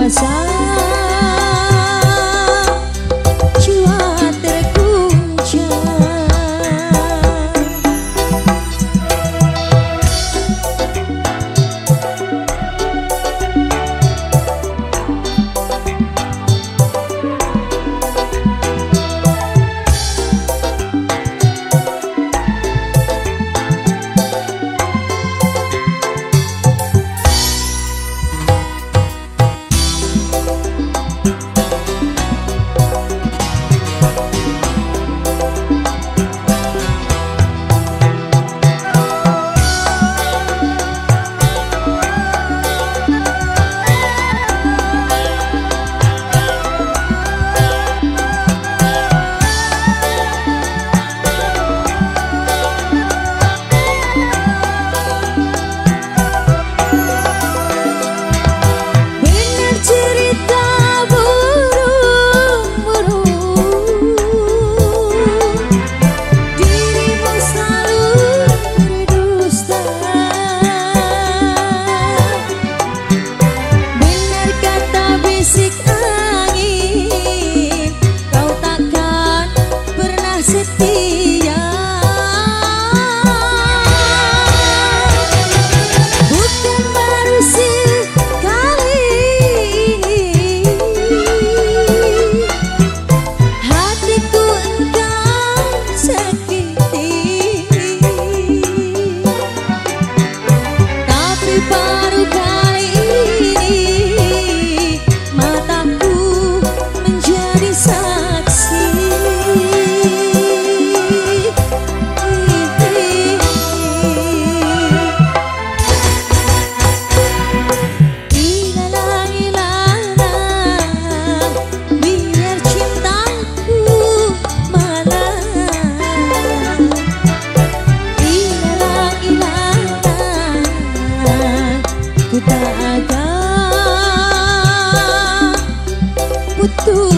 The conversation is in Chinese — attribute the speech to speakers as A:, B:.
A: 啊，小。butuh